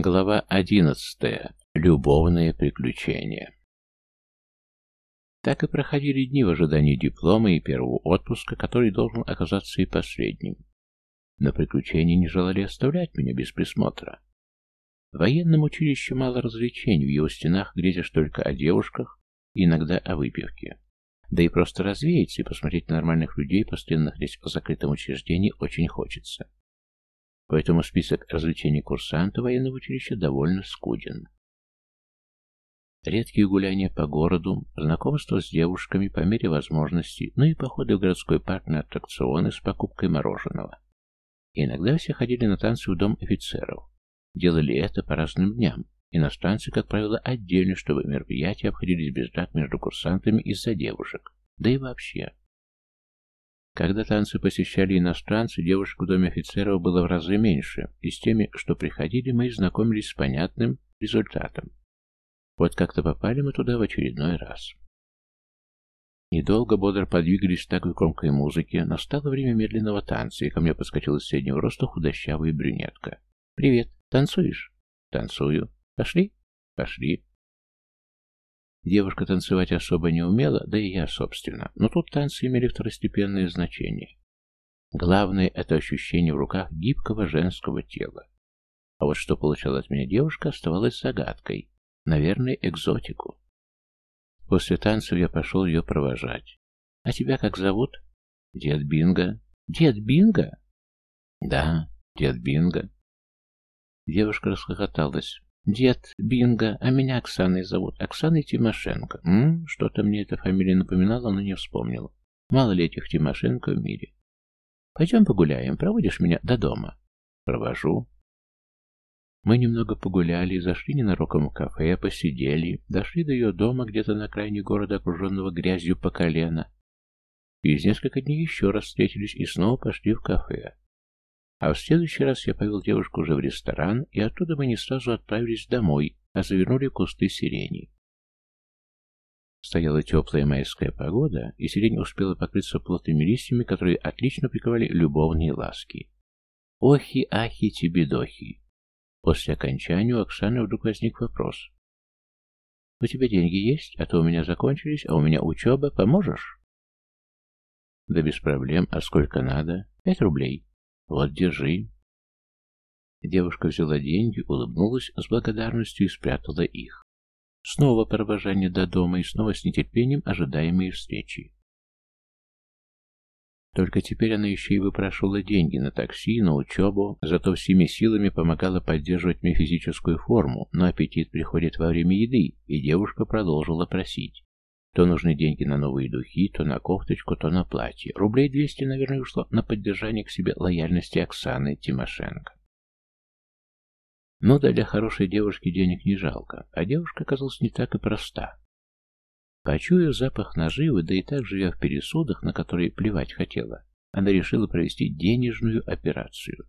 Глава одиннадцатая. Любовные приключения. Так и проходили дни в ожидании диплома и первого отпуска, который должен оказаться и последним. Но приключения не желали оставлять меня без присмотра. В военном училище мало развлечений, в его стенах грезишь только о девушках иногда о выпивке. Да и просто развеяться и посмотреть на нормальных людей, постоянно находясь в закрытом учреждении, очень хочется. Поэтому список развлечений курсанта военного училища довольно скуден. Редкие гуляния по городу, знакомство с девушками по мере возможности, ну и походы в городской парк на аттракционы с покупкой мороженого. И иногда все ходили на танцы в дом офицеров. Делали это по разным дням. Иностранцы, как правило, отдельно, чтобы мероприятия обходились без драк между курсантами из-за девушек. Да и вообще. Когда танцы посещали иностранцы, девушек в доме офицеров было в разы меньше, и с теми, что приходили, мы знакомились с понятным результатом. Вот как-то попали мы туда в очередной раз. Недолго бодро подвигались в громкой музыке, настало время медленного танца, и ко мне подскочила среднего роста худощавая брюнетка. «Привет, танцуешь?» «Танцую. Пошли?» «Пошли». Девушка танцевать особо не умела, да и я, собственно, но тут танцы имели второстепенное значение. Главное — это ощущение в руках гибкого женского тела. А вот что получала от меня девушка, оставалось загадкой. Наверное, экзотику. После танцев я пошел ее провожать. «А тебя как зовут?» «Дед Бинго». «Дед Бинго?» «Да, дед Бинго». Девушка расхохоталась. Дед, Бинго, а меня Оксаной зовут. Оксаной Тимошенко. М? Что-то мне эта фамилия напоминала, но не вспомнила. Мало ли этих Тимошенко в мире. Пойдем погуляем. Проводишь меня до дома? Провожу. Мы немного погуляли, зашли ненароком в кафе, посидели, дошли до ее дома где-то на крайне города, окруженного грязью по колено. Через несколько дней еще раз встретились и снова пошли в кафе. А в следующий раз я повел девушку уже в ресторан, и оттуда мы не сразу отправились домой, а завернули кусты сирени. Стояла теплая майская погода, и сирень успела покрыться плотными листьями, которые отлично приковали любовные ласки. Охи-ахи тебе-дохи. После окончания у Оксаны вдруг возник вопрос. «У тебя деньги есть? А то у меня закончились, а у меня учеба. Поможешь?» «Да без проблем. А сколько надо?» «Пять рублей». «Вот, держи». Девушка взяла деньги, улыбнулась с благодарностью и спрятала их. Снова провожание до дома и снова с нетерпением ожидаемые встречи. Только теперь она еще и выпрашивала деньги на такси, на учебу, зато всеми силами помогала поддерживать мне физическую форму, но аппетит приходит во время еды, и девушка продолжила просить. То нужны деньги на новые духи, то на кофточку, то на платье. Рублей двести, наверное, ушло на поддержание к себе лояльности Оксаны Тимошенко. Ну да, для хорошей девушки денег не жалко, а девушка оказалась не так и проста. Почуяв запах наживы, да и так живя в пересудах, на которые плевать хотела, она решила провести денежную операцию.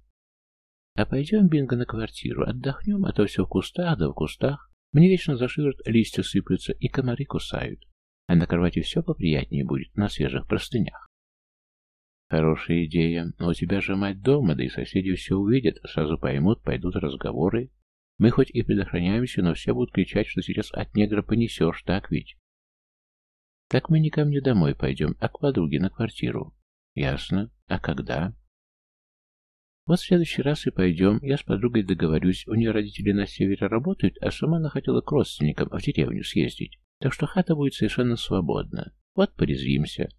А пойдем, Бинго, на квартиру, отдохнем, а то все в кустах, да в кустах. Мне вечно за шиворот листья сыплются и комары кусают а на кровати все поприятнее будет, на свежих простынях. Хорошая идея, но у тебя же мать дома, да и соседи все увидят, сразу поймут, пойдут разговоры. Мы хоть и предохраняемся, но все будут кричать, что сейчас от негра понесешь, так ведь? Так мы не ко мне домой пойдем, а к подруге на квартиру. Ясно. А когда? Вот в следующий раз и пойдем. Я с подругой договорюсь. У нее родители на севере работают, а сама она хотела к родственникам в деревню съездить. Так что хата будет совершенно свободна. Вот порезвимся.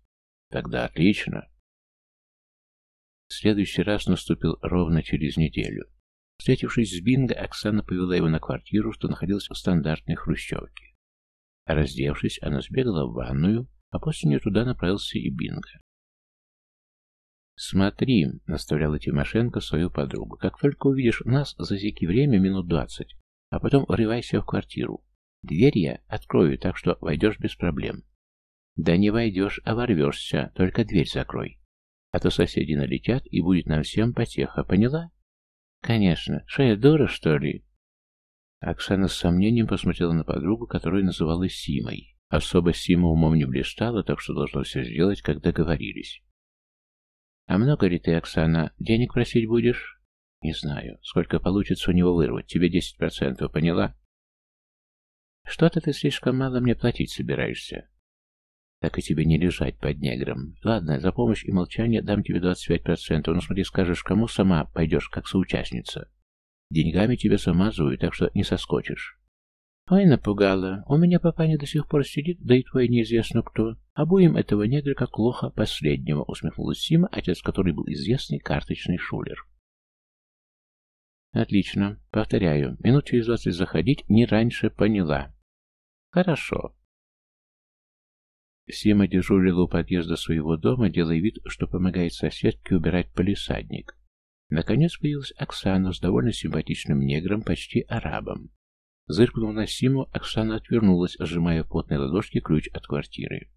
Тогда отлично. Следующий раз наступил ровно через неделю. Встретившись с Бинго, Оксана повела его на квартиру, что находилась в стандартной хрущевке. Раздевшись, она сбегала в ванную, а после нее туда направился и Бинго. «Смотри», — наставляла Тимошенко свою подругу, — «как только увидишь нас, засеки время минут двадцать, а потом врывайся в квартиру. Дверь я открою, так что войдешь без проблем. Да не войдешь, а ворвешься, только дверь закрой. А то соседи налетят, и будет нам всем потеха, поняла? Конечно. Что я дура, что ли? Оксана с сомнением посмотрела на подругу, которую называла Симой. Особо Сима умом не блистала, так что должна все сделать, как договорились. «А много ли ты, Оксана, денег просить будешь?» Не знаю, сколько получится у него вырвать. Тебе 10%, поняла? Что-то ты слишком мало мне платить собираешься. Так и тебе не лежать под негром. Ладно, за помощь и молчание дам тебе 25%, но смотри, скажешь, кому сама пойдешь, как соучастница. Деньгами тебя замазывают, так что не соскочишь. Ой, напугала. У меня папаня до сих пор сидит, да и твой неизвестно кто. Будем этого негра как лоха последнего, усмехнулась Сима, отец которой был известный карточный шулер. Отлично. Повторяю, минут через двадцать заходить не раньше поняла. Хорошо. Сима дежурила у подъезда своего дома, делая вид, что помогает соседке убирать полисадник. Наконец появилась Оксана с довольно симпатичным негром, почти арабом. Зыркнув на Симу, Оксана отвернулась, сжимая в потной ладошке ключ от квартиры.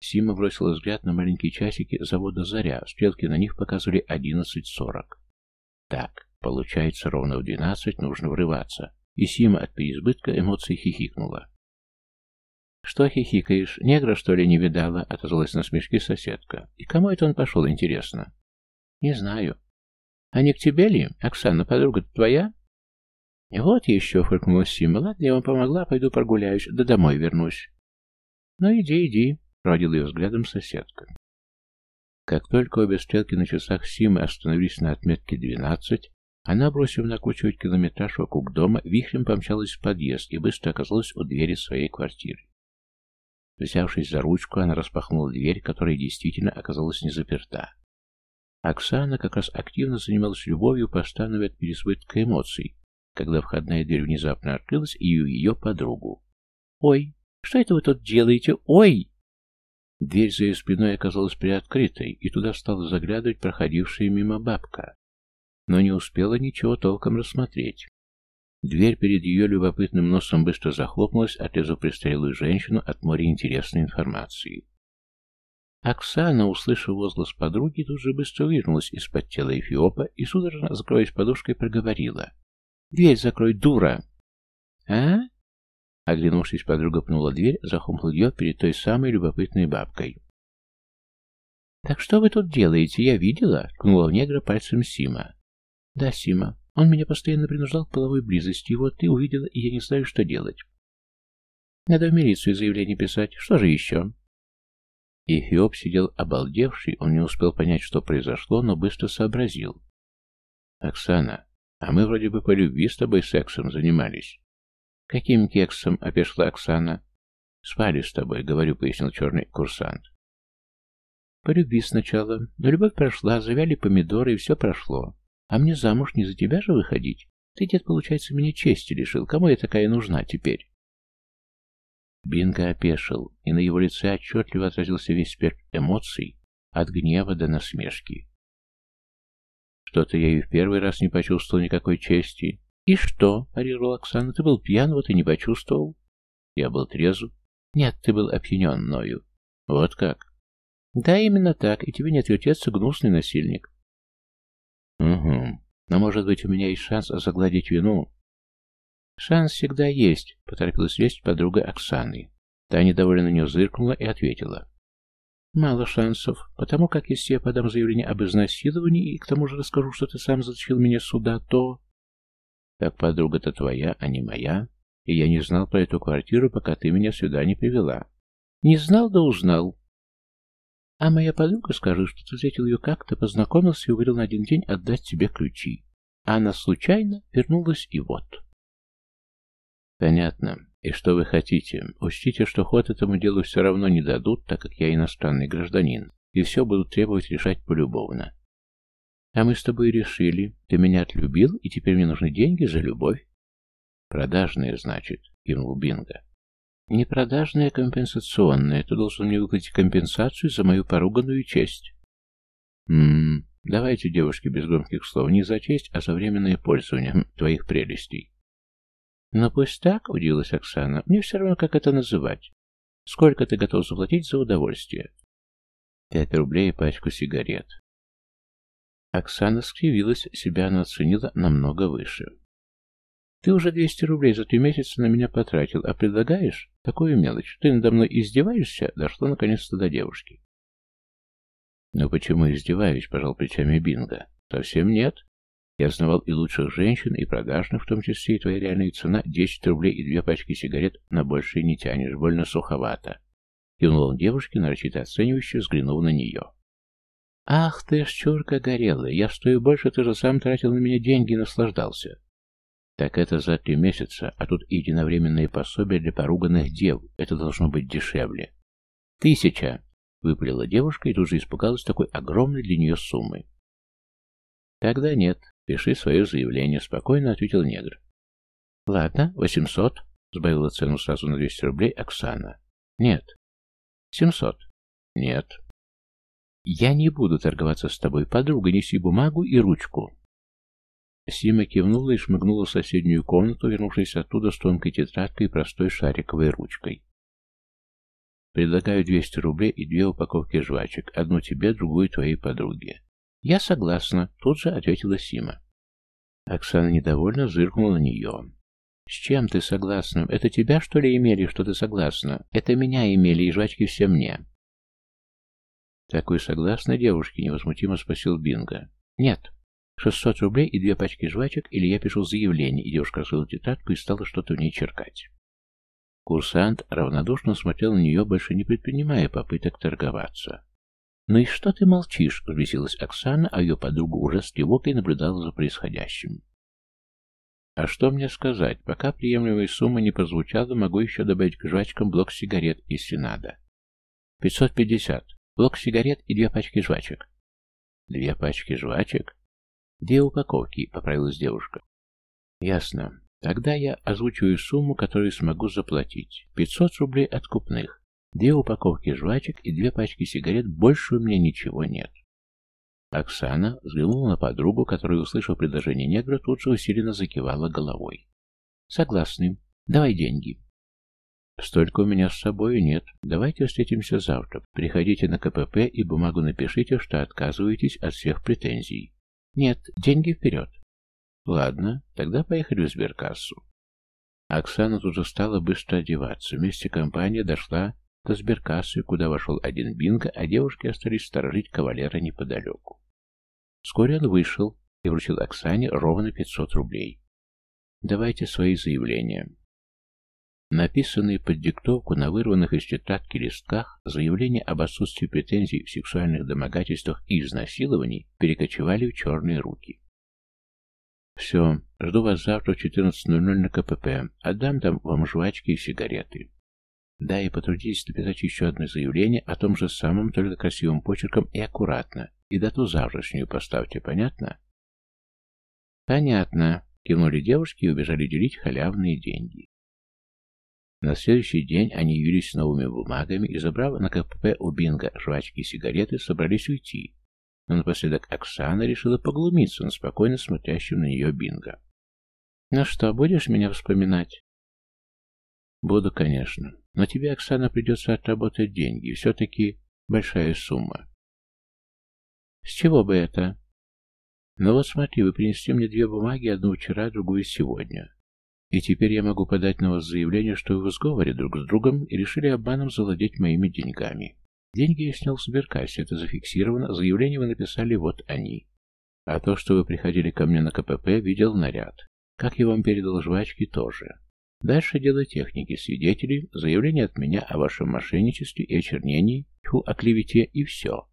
Сима бросила взгляд на маленькие часики завода «Заря». Стрелки на них показывали 11.40. Так, получается, ровно в 12 нужно врываться. И Сима от переизбытка эмоций хихикнула. «Что хихикаешь? Негра, что ли, не видала?» — отозвалась на смешки соседка. «И кому это он пошел, интересно?» «Не знаю». «А не к тебе ли? Оксана, подруга твоя?» «Вот еще», — фыркнула Сима. «Ладно, я вам помогла, пойду прогуляюсь, да домой вернусь». «Ну, иди, иди», — проводила ее взглядом соседка. Как только обе стрелки на часах Симы остановились на отметке двенадцать, она, бросив накручивать километраж вокруг дома, вихрем помчалась в подъезд и быстро оказалась у двери своей квартиры. Взявшись за ручку, она распахнула дверь, которая действительно оказалась не заперта. Оксана как раз активно занималась любовью, постановая от переизбытка эмоций, когда входная дверь внезапно открылась и ее подругу. «Ой, что это вы тут делаете? Ой!» Дверь за ее спиной оказалась приоткрытой, и туда стала заглядывать проходившая мимо бабка. Но не успела ничего толком рассмотреть. Дверь перед ее любопытным носом быстро захлопнулась, отрезав престарелую женщину от моря интересной информации. Оксана, услышав возглас подруги, тут же быстро вырнулась из-под тела Эфиопа и, судорожно закрываясь подушкой, проговорила. «Дверь закрой, дура!» «А?» Оглянувшись, подруга пнула дверь, захлопнула ее перед той самой любопытной бабкой. «Так что вы тут делаете? Я видела?» — ткнула в негра пальцем Сима. «Да, Сима. Он меня постоянно принуждал к половой близости, и вот ты увидела, и я не знаю, что делать. Надо в милицию заявление писать. Что же еще?» Эфиоп сидел обалдевший, он не успел понять, что произошло, но быстро сообразил. «Оксана, а мы вроде бы по любви с тобой сексом занимались». «Каким кексом?» — опешила Оксана. «Спали с тобой», — говорю, — пояснил черный курсант. «По любви сначала, но любовь прошла, завяли помидоры, и все прошло. А мне замуж не за тебя же выходить? Ты, дед, получается, меня чести лишил. Кому я такая нужна теперь?» Бинго опешил, и на его лице отчетливо отразился весь спектр эмоций, от гнева до насмешки. Что-то я и в первый раз не почувствовал никакой чести. «И что?» — парировал Оксана. «Ты был пьян, вот и не почувствовал». «Я был трезв». «Нет, ты был опьянен мною». «Вот как?» «Да, именно так, и тебе не отвертеться, гнусный насильник». Угу. Но, может быть, у меня есть шанс загладить вину? Шанс всегда есть, поторопилась лезть подруга Оксаны. Та недовольно на нее зыркнула и ответила. Мало шансов, потому как если я подам заявление об изнасиловании и к тому же расскажу, что ты сам затащил меня сюда, то... Так подруга-то твоя, а не моя, и я не знал про эту квартиру, пока ты меня сюда не привела. Не знал, да узнал. А моя подруга скажет, что ты встретил ее как-то, познакомился и уговорил на один день отдать тебе ключи. А она случайно вернулась и вот. Понятно. И что вы хотите? Учтите, что ход этому делу все равно не дадут, так как я иностранный гражданин, и все будут требовать решать полюбовно. А мы с тобой решили. Ты меня отлюбил, и теперь мне нужны деньги за любовь. Продажные, значит, кивнул Бинго. Не продажная, а компенсационная. Ты должен мне выплатить компенсацию за мою поруганную честь. Ммм, давайте, девушки, без громких слов, не за честь, а за временное пользование твоих прелестей. Но пусть так, удивилась Оксана, мне все равно, как это называть. Сколько ты готов заплатить за удовольствие? Пять рублей и пачку сигарет. Оксана скривилась, себя она оценила намного выше. Ты уже 200 рублей за три месяца на меня потратил, а предлагаешь такую мелочь? Ты надо мной издеваешься? Дошло наконец-то до девушки. «Ну почему издеваюсь?» — пожал плечами Бинго. Совсем нет. Я знавал и лучших женщин, и продажных, в том числе и твоя реальная цена — 10 рублей и две пачки сигарет, на большее не тянешь, больно суховато. Кивнул он девушке, нарочито оценивающе, взглянув на нее. «Ах ты ж чурка горелая! Я стою больше, ты же сам тратил на меня деньги и наслаждался!» «Так это за три месяца, а тут единовременные пособия для поруганных дев. Это должно быть дешевле». «Тысяча!» — выпалила девушка и тут же испугалась такой огромной для нее суммы. «Тогда нет. Пиши свое заявление», — спокойно ответил негр. «Ладно, восемьсот», — сбавила цену сразу на двести рублей Оксана. «Нет». «Семьсот». «Нет». «Я не буду торговаться с тобой, подруга, неси бумагу и ручку». Сима кивнула и шмыгнула в соседнюю комнату, вернувшись оттуда с тонкой тетрадкой и простой шариковой ручкой. «Предлагаю 200 рублей и две упаковки жвачек, одну тебе, другую твоей подруге». «Я согласна», — тут же ответила Сима. Оксана недовольно зыркнула на нее. «С чем ты согласна? Это тебя, что ли, имели, что ты согласна? Это меня имели, и жвачки все мне». «Так вы согласны, девушки?» — невозмутимо спросил Бинго. «Нет. Шестьсот рублей и две пачки жвачек, или я пишу заявление?» И девушка раскрыла тетрадку и стала что-то в ней черкать. Курсант равнодушно смотрел на нее, больше не предпринимая попыток торговаться. «Ну и что ты молчишь?» — взбесилась Оксана, а ее подруга уже с тревогой наблюдала за происходящим. «А что мне сказать? Пока приемлемая сумма не прозвучала, могу еще добавить к жвачкам блок сигарет, если надо. Пятьсот пятьдесят. Блок сигарет и две пачки жвачек. Две пачки жвачек? Две упаковки, поправилась девушка. Ясно. Тогда я озвучиваю сумму, которую смогу заплатить. Пятьсот рублей откупных. Две упаковки жвачек и две пачки сигарет. Больше у меня ничего нет. Оксана взглянула на подругу, которая, услышав предложение негра, тут же усиленно закивала головой. «Согласны. Давай деньги». «Столько у меня с собой нет. Давайте встретимся завтра. Приходите на КПП и бумагу напишите, что отказываетесь от всех претензий». «Нет, деньги вперед». «Ладно, тогда поехали в сберкассу». Оксана тут же стала быстро одеваться. Вместе компания дошла до сберкассы, куда вошел один бинго, а девушки остались сторожить кавалера неподалеку. Вскоре он вышел и вручил Оксане ровно 500 рублей. «Давайте свои заявления». Написанные под диктовку на вырванных из тетрадки листках заявления об отсутствии претензий в сексуальных домогательствах и изнасилований перекочевали в черные руки. «Все, жду вас завтра в 14.00 на КПП. Отдам там вам жвачки и сигареты». Да, и потрудитесь написать еще одно заявление о том же самом, только красивым почерком и аккуратно. И дату завтрашнюю поставьте, понятно? Понятно. Кивнули девушки и убежали делить халявные деньги. На следующий день они явились с новыми бумагами и, забрав на КПП у Бинга жвачки и сигареты, собрались уйти. Но напоследок Оксана решила поглумиться на спокойно смотрящем на нее Бинга. «Ну что, будешь меня вспоминать?» «Буду, конечно. Но тебе, Оксана, придется отработать деньги. Все-таки большая сумма». «С чего бы это?» «Ну вот смотри, вы принесли мне две бумаги, одну вчера, другую сегодня. И теперь я могу подать на вас заявление, что вы в сговоре друг с другом и решили обманом завладеть моими деньгами. Деньги я снял в сберкассе, это зафиксировано, заявление вы написали, вот они. А то, что вы приходили ко мне на КПП, видел наряд. Как я вам передал жвачки, тоже. Дальше дело техники, свидетелей, заявление от меня о вашем мошенничестве и очернении, тьфу, о клевете и все.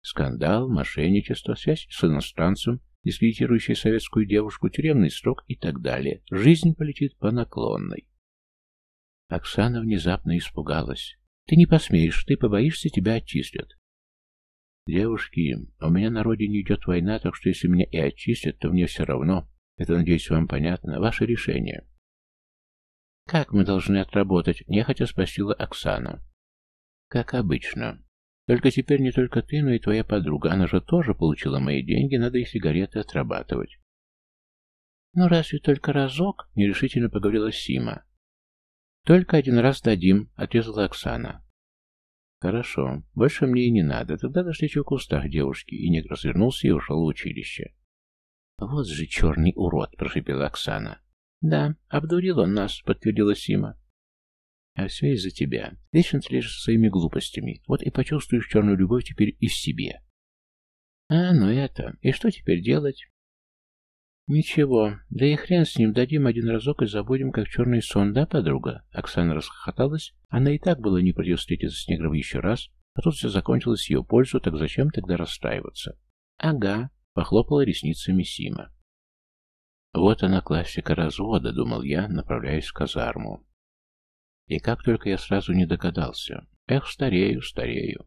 Скандал, мошенничество, связь с иностранцем, дискредитирующий советскую девушку, тюремный срок и так далее. Жизнь полетит по наклонной. Оксана внезапно испугалась. «Ты не посмеешь, ты побоишься, тебя отчислят». «Девушки, у меня на родине идет война, так что если меня и отчислят, то мне все равно. Это, надеюсь, вам понятно. Ваше решение». «Как мы должны отработать?» — нехотя спросила Оксана. «Как обычно. Только теперь не только ты, но и твоя подруга. Она же тоже получила мои деньги, надо и сигареты отрабатывать. Ну разве только разок? Нерешительно поговорила Сима. Только один раз дадим, отрезала Оксана. Хорошо, больше мне и не надо. Тогда дождите в кустах девушки. И негр развернулся и ушел в училище. Вот же черный урод, прошипела Оксана. Да, обдурил он нас, подтвердила Сима. А все из-за тебя. Вечно лишь своими глупостями. Вот и почувствуешь черную любовь теперь и в себе. А, ну это. И что теперь делать? Ничего, да и хрен с ним, дадим один разок и забудем, как черный сон, да, подруга? Оксана расхохоталась. Она и так была не против встретиться с негром еще раз, а тут все закончилось ее пользу, так зачем тогда расстраиваться? Ага, похлопала ресницами Сима. Вот она классика развода, думал я, направляясь в казарму. И как только я сразу не догадался. Эх, старею, старею.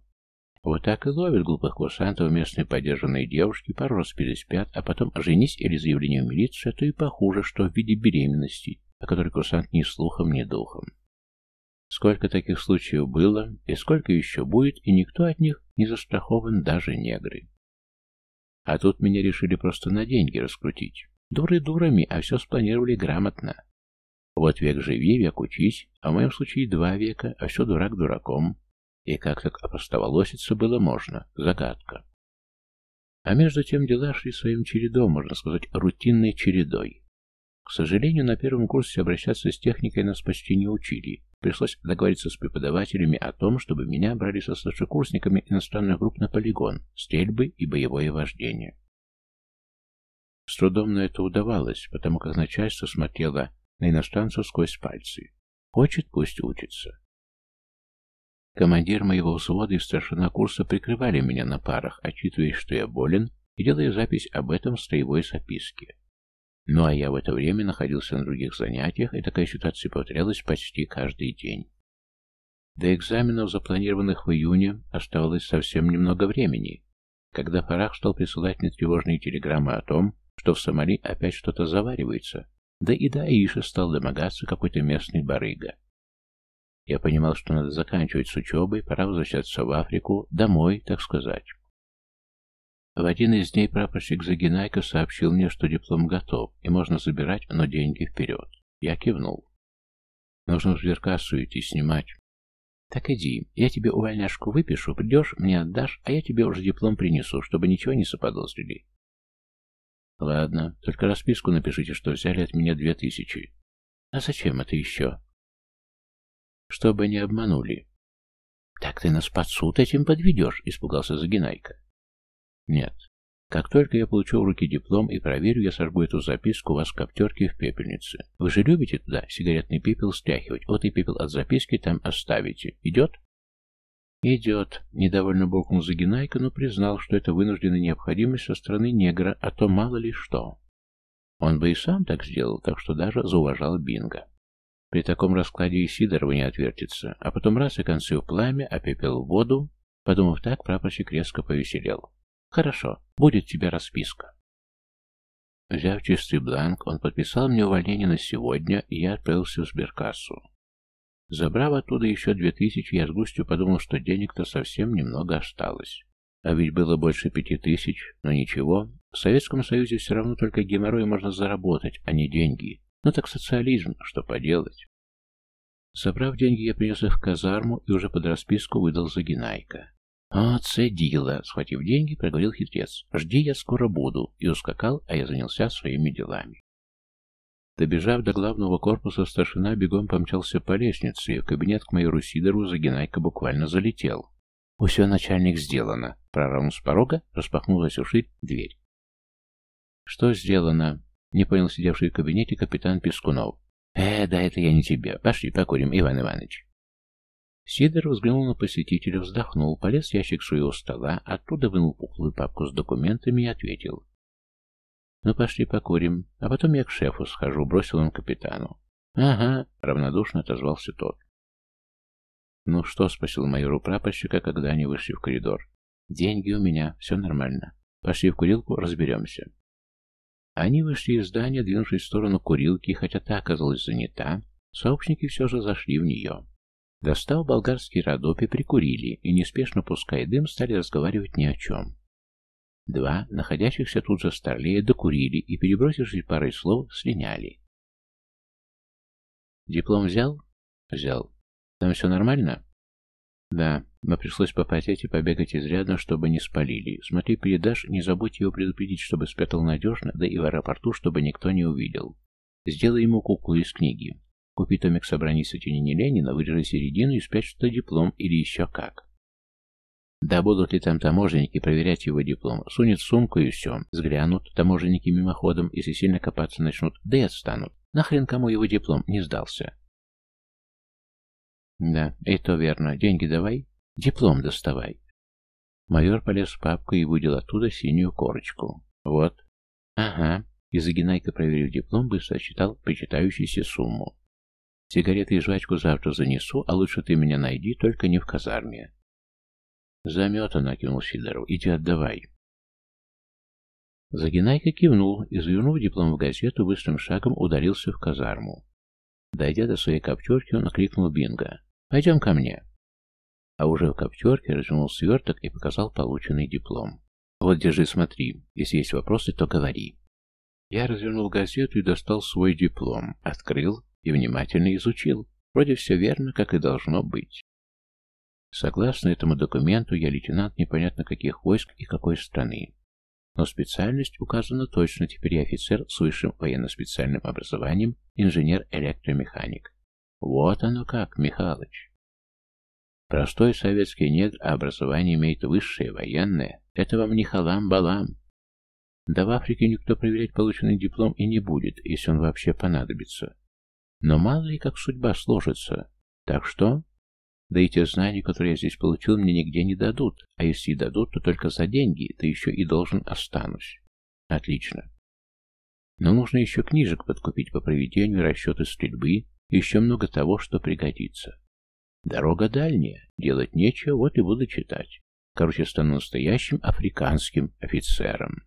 Вот так и ловят глупых курсантов местные поддержанные девушки, пару раз переспят, а потом женись или заявление в милицию, а то и похуже, что в виде беременности, о которой курсант ни слухом, ни духом. Сколько таких случаев было, и сколько еще будет, и никто от них не застрахован, даже негры. А тут меня решили просто на деньги раскрутить. Дуры дурами, а все спланировали грамотно. Вот век живи, век учись, а в моем случае два века, а все дурак дураком. И как так опростоволоситься было можно? Загадка. А между тем дела шли своим чередом, можно сказать, рутинной чередой. К сожалению, на первом курсе обращаться с техникой нас почти не учили. Пришлось договориться с преподавателями о том, чтобы меня брали со старшекурсниками иностранных групп на полигон, стрельбы и боевое вождение. С трудом на это удавалось, потому как начальство смотрело на иностранцев сквозь пальцы. Хочет, пусть учится. Командир моего взвода и старшина курса прикрывали меня на парах, отчитываясь, что я болен, и делая запись об этом в строевой записке. Ну а я в это время находился на других занятиях, и такая ситуация повторялась почти каждый день. До экзаменов, запланированных в июне, оставалось совсем немного времени, когда Фарах стал присылать мне тревожные телеграммы о том, что в Сомали опять что-то заваривается, да и до Аиша стал домогаться какой-то местный барыга. Я понимал, что надо заканчивать с учебой, пора возвращаться в Африку, домой, так сказать. В один из дней прапорщик Загинайко сообщил мне, что диплом готов, и можно забирать, но деньги вперед. Я кивнул. Нужно в сберкассу идти снимать. Так иди, я тебе увольняшку выпишу, придешь, мне отдашь, а я тебе уже диплом принесу, чтобы ничего не заподозрили. Ладно, только расписку напишите, что взяли от меня две тысячи. А зачем это еще? чтобы не обманули. «Так ты нас под суд этим подведешь», — испугался Загинайка. «Нет. Как только я получу в руки диплом и проверю, я сожгу эту записку у вас в коптерке в пепельнице. Вы же любите туда сигаретный пепел стряхивать? Вот и пепел от записки там оставите. Идет?» «Идет», — недовольно буркнул Загинайка, но признал, что это вынужденная необходимость со стороны негра, а то мало ли что. Он бы и сам так сделал, так что даже зауважал Бинго. При таком раскладе и Сидорова не отвертится, а потом раз и концы в пламя, а пепел в воду. Подумав так, прапорщик резко повеселел. «Хорошо, будет тебе расписка». Взяв чистый бланк, он подписал мне увольнение на сегодня, и я отправился в сберкассу. Забрав оттуда еще две тысячи, я с грустью подумал, что денег-то совсем немного осталось. А ведь было больше пяти тысяч, но ничего. В Советском Союзе все равно только геморрой можно заработать, а не деньги. Ну так социализм, что поделать. Собрав деньги, я принес их в казарму и уже под расписку выдал за Генайка. «О, цедила!» — схватив деньги, проговорил хитрец. «Жди, я скоро буду!» И ускакал, а я занялся своими делами. Добежав до главного корпуса, старшина бегом помчался по лестнице, и в кабинет к майору Сидору Загинайка буквально залетел. «Все, начальник, сделано!» Прорвал с порога, распахнулась уширь дверь. «Что сделано?» Не понял сидевший в кабинете капитан Пескунов. «Э, да это я не тебе. Пошли покурим, Иван Иванович». Сидор взглянул на посетителя, вздохнул, полез в ящик своего стола, оттуда вынул пухлую папку с документами и ответил. «Ну, пошли покурим, а потом я к шефу схожу», — бросил он капитану. «Ага», — равнодушно отозвался тот. «Ну что?» — спросил майору прапорщика, когда они вышли в коридор. «Деньги у меня, все нормально. Пошли в курилку, разберемся». Они вышли из здания, двинувшись в сторону курилки, хотя та оказалась занята, сообщники все же зашли в нее. Достав болгарский радопи, прикурили и, неспешно пуская дым, стали разговаривать ни о чем. Два, находящихся тут же старлея, докурили и, перебросившись парой слов, слиняли. «Диплом взял?» «Взял. Там все нормально?» «Да, но пришлось попотеть и побегать изрядно, чтобы не спалили. Смотри, передашь, не забудь его предупредить, чтобы спрятал надежно, да и в аэропорту, чтобы никто не увидел. Сделай ему куклу из книги. Купи томик собраний сочинений Ленина, вырежи середину и спрячь что диплом или еще как». Да будут ли там таможенники проверять его диплом? Сунет сумку и все. Взглянут таможенники мимоходом, если сильно копаться начнут, да и отстанут. Нахрен кому его диплом не сдался? Да, это верно. Деньги давай. Диплом доставай. Майор полез в папку и выудил оттуда синюю корочку. Вот. Ага. И Загинайка, проверив диплом, быстро отчитал причитающуюся сумму. Сигареты и жвачку завтра занесу, а лучше ты меня найди, только не в казарме. Заметано, кивнул Сидоров. Иди отдавай. Загинайка кивнул и, завернув диплом в газету, быстрым шагом ударился в казарму. Дойдя до своей коптерки, он окликнул Бинго. «Пойдем ко мне». А уже в коптерке развернул сверток и показал полученный диплом. «Вот, держи, смотри. Если есть вопросы, то говори». Я развернул газету и достал свой диплом, открыл и внимательно изучил. Вроде все верно, как и должно быть. Согласно этому документу, я лейтенант непонятно каких войск и какой страны. Но специальность указана точно, теперь я офицер с высшим военно-специальным образованием, инженер-электромеханик. Вот оно как, Михалыч. Простой советский негр, а образование имеет высшее, военное. Это вам не халам-балам. Да в Африке никто проверять полученный диплом и не будет, если он вообще понадобится. Но мало ли как судьба сложится. Так что... Да и те знания, которые я здесь получил, мне нигде не дадут. А если и дадут, то только за деньги, да еще и должен останусь. Отлично. Но нужно еще книжек подкупить по проведению расчеты стрельбы еще много того, что пригодится. Дорога дальняя, делать нечего, вот и буду читать. Короче, стану настоящим африканским офицером.